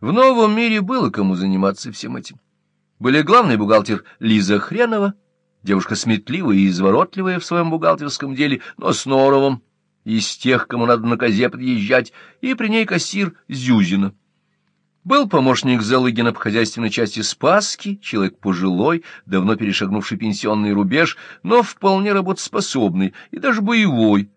В новом мире было кому заниматься всем этим. Были главный бухгалтер Лиза Хренова, девушка сметливая и изворотливая в своем бухгалтерском деле, но с норовом, из тех, кому надо на козе подъезжать, и при ней кассир Зюзина. Был помощник Залыгина по хозяйственной части Спаски, человек пожилой, давно перешагнувший пенсионный рубеж, но вполне работоспособный и даже боевой.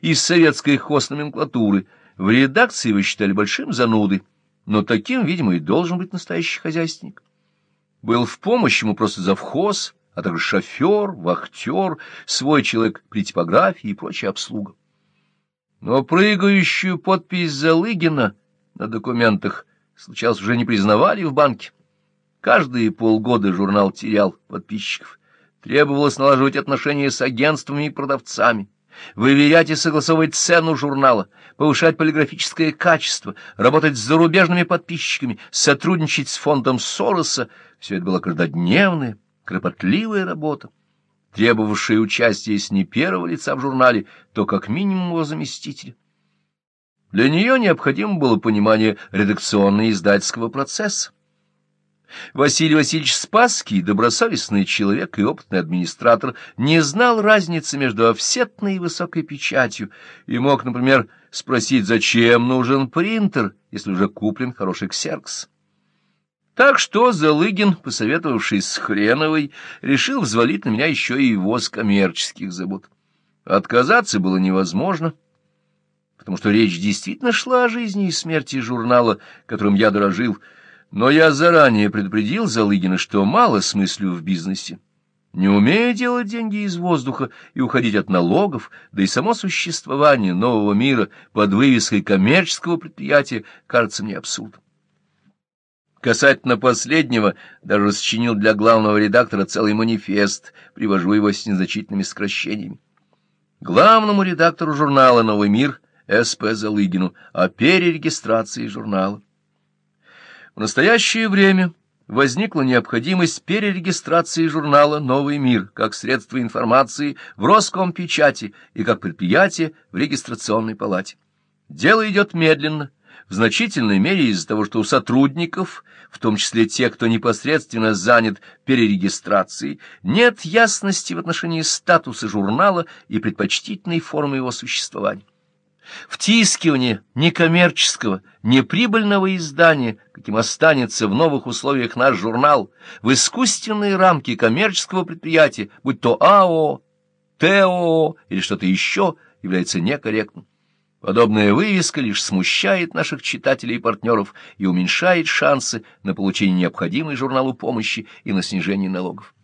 Из советской хозноменклатуры в редакции его считали большим занудой, но таким, видимо, и должен быть настоящий хозяйственник. Был в помощь ему просто завхоз, а также шофер, вахтер, свой человек при типографии и прочая обслуга. Но прыгающую подпись Залыгина на документах случалось уже не признавали в банке. Каждые полгода журнал терял подписчиков. Требовалось налаживать отношения с агентствами и продавцами, выверять и согласовывать цену журнала, повышать полиграфическое качество, работать с зарубежными подписчиками, сотрудничать с фондом Сороса. Все это было каждодневное, кропотливая работа, требовавшая участия с не первого лица в журнале, то как минимум его заместителя. Для нее необходимо было понимание редакционно-издательского процесса. Василий Васильевич Спасский, добросовестный человек и опытный администратор, не знал разницы между офсетной и высокой печатью и мог, например, спросить, зачем нужен принтер, если уже куплен хороший ксеркс. Так что Залыгин, посоветовавшись с Хреновой, решил взвалить на меня еще и воз коммерческих забот. Отказаться было невозможно, потому что речь действительно шла о жизни и смерти журнала, которым я дорожил, но я заранее предупредил Залыгина, что мало смыслю в бизнесе. Не умею делать деньги из воздуха и уходить от налогов, да и само существование нового мира под вывеской коммерческого предприятия кажется мне абсурдом. Касательно последнего, даже сочинил для главного редактора целый манифест, привожу его с незначительными сокращениями. Главному редактору журнала «Новый мир» С.П. Залыгину о перерегистрации журнала. В настоящее время возникла необходимость перерегистрации журнала «Новый мир» как средство информации в Роскомпечати и как предприятие в регистрационной палате. Дело идет медленно, в значительной мере из-за того, что у сотрудников, в том числе тех, кто непосредственно занят перерегистрацией, нет ясности в отношении статуса журнала и предпочтительной формы его существования. Втискивание некоммерческого, неприбыльного издания, каким останется в новых условиях наш журнал, в искусственные рамки коммерческого предприятия, будь то АО, ТО или что-то еще, является некорректным. Подобная вывеска лишь смущает наших читателей и партнеров и уменьшает шансы на получение необходимой журналу помощи и на снижение налогов.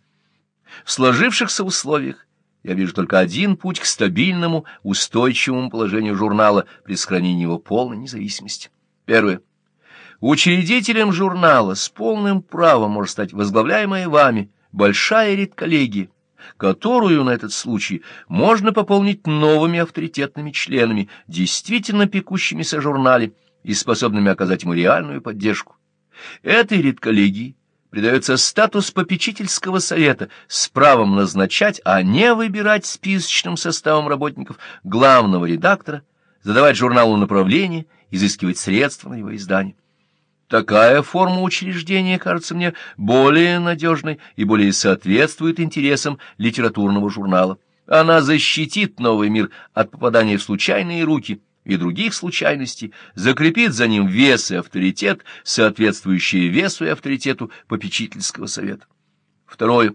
В сложившихся условиях я вижу только один путь к стабильному, устойчивому положению журнала при сохранении его полной независимости. Первое. Учредителем журнала с полным правом может стать возглавляемая вами большая редколлегия, которую на этот случай можно пополнить новыми авторитетными членами, действительно пекущимися о журнале и способными оказать ему реальную поддержку. Этой редколлегии придается статус попечительского совета с правом назначать, а не выбирать списочным составом работников главного редактора, задавать журналу направление, изыскивать средства на его издание. Такая форма учреждения кажется мне более надежной и более соответствует интересам литературного журнала. Она защитит новый мир от попадания в случайные руки и других случайностей, закрепит за ним вес и авторитет, соответствующие весу и авторитету попечительского совета. Второе.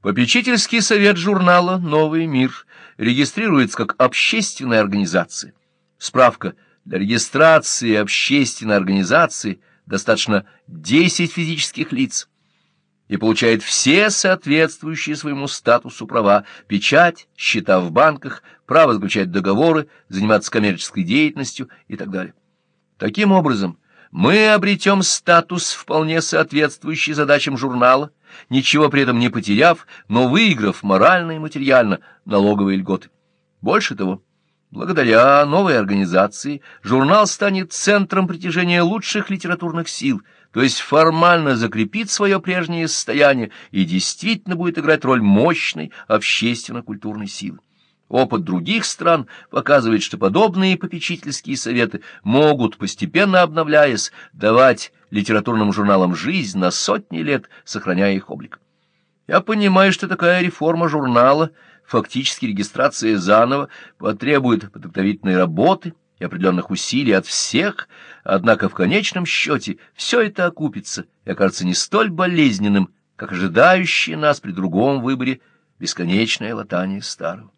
Попечительский совет журнала «Новый мир» регистрируется как общественная организация. Справка. Для регистрации общественной организации – достаточно 10 физических лиц и получает все соответствующие своему статусу права, печать, счета в банках, право заключать договоры, заниматься коммерческой деятельностью и так далее. Таким образом, мы обретем статус, вполне соответствующий задачам журнала, ничего при этом не потеряв, но выиграв морально и материально налоговые льготы. Больше того, Благодаря новой организации журнал станет центром притяжения лучших литературных сил, то есть формально закрепит свое прежнее состояние и действительно будет играть роль мощной общественно-культурной силы. Опыт других стран показывает, что подобные попечительские советы могут, постепенно обновляясь, давать литературным журналам жизнь на сотни лет, сохраняя их облик. Я понимаю, что такая реформа журнала, фактически регистрация заново, потребует подготовительной работы и определенных усилий от всех, однако в конечном счете все это окупится и окажется не столь болезненным, как ожидающее нас при другом выборе бесконечное латание старого.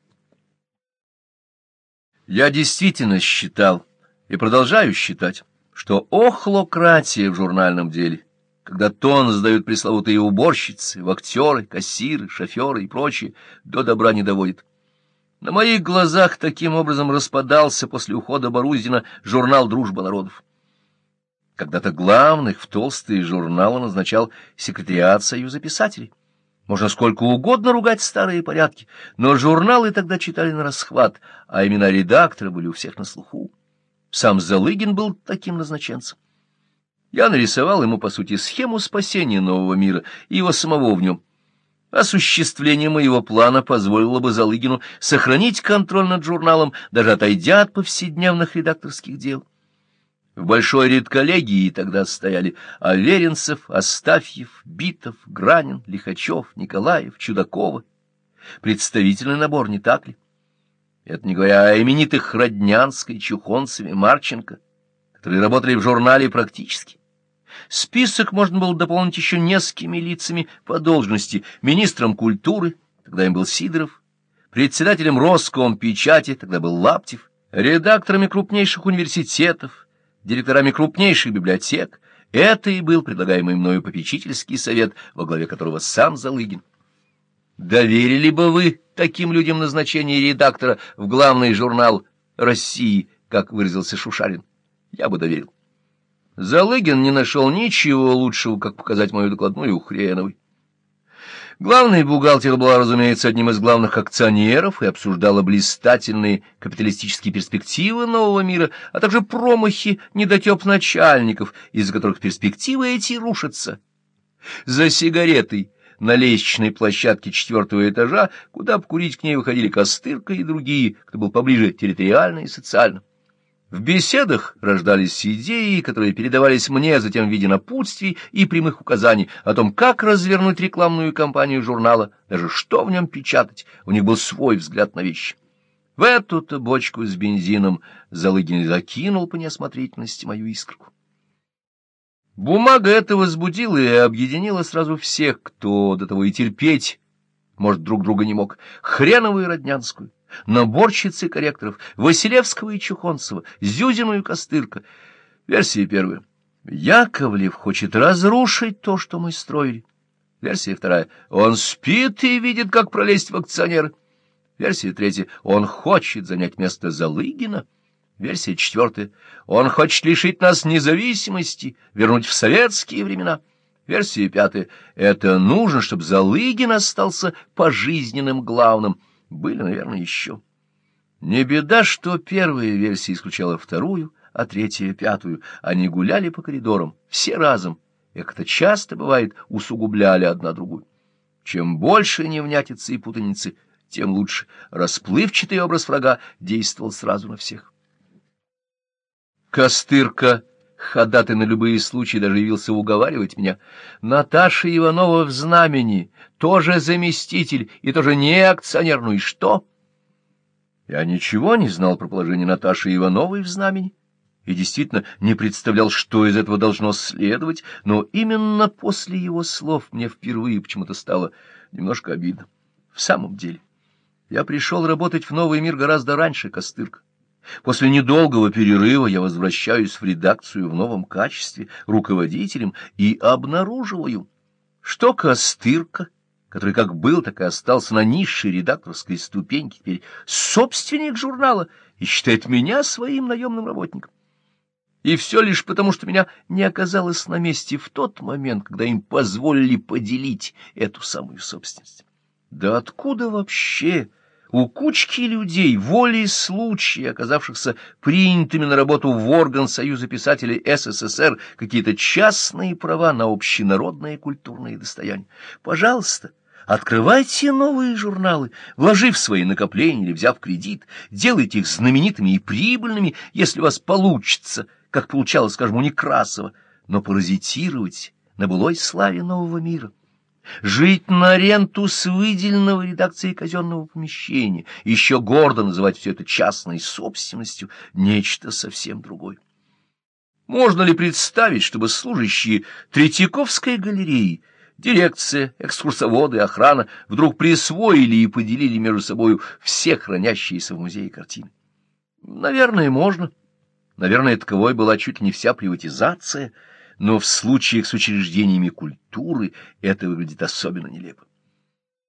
Я действительно считал и продолжаю считать, что охлократия в журнальном деле, когда тон сдают пресловутые уборщицы, вахтеры, кассиры, шоферы и прочие, до добра не доводит. На моих глазах таким образом распадался после ухода Борузина журнал «Дружба народов». Когда-то главных в толстые журналы назначал секретариат Союза писателей. Можно сколько угодно ругать старые порядки, но журналы тогда читали на расхват, а имена редактора были у всех на слуху. Сам Залыгин был таким назначенцем. Я нарисовал ему, по сути, схему спасения нового мира и его самого в нем. Осуществление моего плана позволило бы Залыгину сохранить контроль над журналом, даже отойдя от повседневных редакторских дел. В большой редколлегии тогда стояли Аверинцев, Астафьев, Битов, Гранин, Лихачев, Николаев, Чудакова. Представительный набор, не так ли? Это не говоря о именитых Роднянской, Чухонцеве, Марченко, которые работали в журнале практически. Список можно было дополнить еще несколькими лицами по должности, министром культуры, тогда им был Сидоров, председателем Роскомпечати, тогда был Лаптев, редакторами крупнейших университетов, директорами крупнейших библиотек. Это и был предлагаемый мною попечительский совет, во главе которого сам Залыгин. Доверили бы вы таким людям назначение редактора в главный журнал России, как выразился Шушарин? Я бы доверил. Залыгин не нашел ничего лучшего, как показать мою докладную у Хреновой. Главный бухгалтер была, разумеется, одним из главных акционеров и обсуждала блистательные капиталистические перспективы нового мира, а также промахи недотеп начальников, из-за которых перспективы эти рушатся. За сигаретой на лестничной площадке четвертого этажа, куда покурить к ней выходили Костырка и другие, кто был поближе территориально и социально. В беседах рождались идеи, которые передавались мне затем в виде напутствий и прямых указаний о том, как развернуть рекламную кампанию журнала, даже что в нем печатать. У них был свой взгляд на вещи. В эту-то бочку с бензином Залыгин закинул по неосмотрительности мою искру. Бумага эта возбудила и объединила сразу всех, кто до того и терпеть, может, друг друга не мог, Хреновую Роднянскую наборщицы корректоров, Василевского и Чухонцева, Зюзину и Костырка. Версия первая. Яковлев хочет разрушить то, что мы строили. Версия вторая. Он спит и видит, как пролезть в акционеры. Версия третья. Он хочет занять место Залыгина. Версия четвертая. Он хочет лишить нас независимости, вернуть в советские времена. Версия пятая. Это нужно, чтобы Залыгин остался пожизненным главным — были, наверное, еще. Не беда, что первая версия исключала вторую, а третья — пятую. Они гуляли по коридорам, все разом, и, это часто бывает, усугубляли одна другую. Чем больше невнятицы и путаницы, тем лучше. Расплывчатый образ врага действовал сразу на всех. Костырка, ходатай на любые случаи, даже явился уговаривать меня. Наташа Иванова в знамени, тоже заместитель и тоже не акционер, ну и что? Я ничего не знал про положение Наташи Ивановой в знамени и действительно не представлял, что из этого должно следовать, но именно после его слов мне впервые почему-то стало немножко обидно. В самом деле, я пришел работать в новый мир гораздо раньше Костырка. После недолгого перерыва я возвращаюсь в редакцию в новом качестве, руководителем, и обнаруживаю, что Костырка который как был, так и остался на низшей редакторской ступеньке, теперь собственник журнала и считает меня своим наемным работником. И все лишь потому, что меня не оказалось на месте в тот момент, когда им позволили поделить эту самую собственность. Да откуда вообще у кучки людей, волей случая, оказавшихся принятыми на работу в орган Союза писателей СССР, какие-то частные права на общенародное культурное достояние? Пожалуйста, Открывайте новые журналы, вложив свои накопления или взяв кредит, делайте их знаменитыми и прибыльными, если у вас получится, как получалось, скажем, у Некрасова, но паразитировать на былой славе нового мира. Жить на ренту с выделенного редакции казенного помещения, еще гордо называть все это частной собственностью, нечто совсем другое. Можно ли представить, чтобы служащие Третьяковской галереи Дирекция, экскурсоводы, охрана вдруг присвоили и поделили между собою все хранящиеся в музее картины. Наверное, можно. Наверное, таковой была чуть ли не вся приватизация, но в случаях с учреждениями культуры это выглядит особенно нелепо.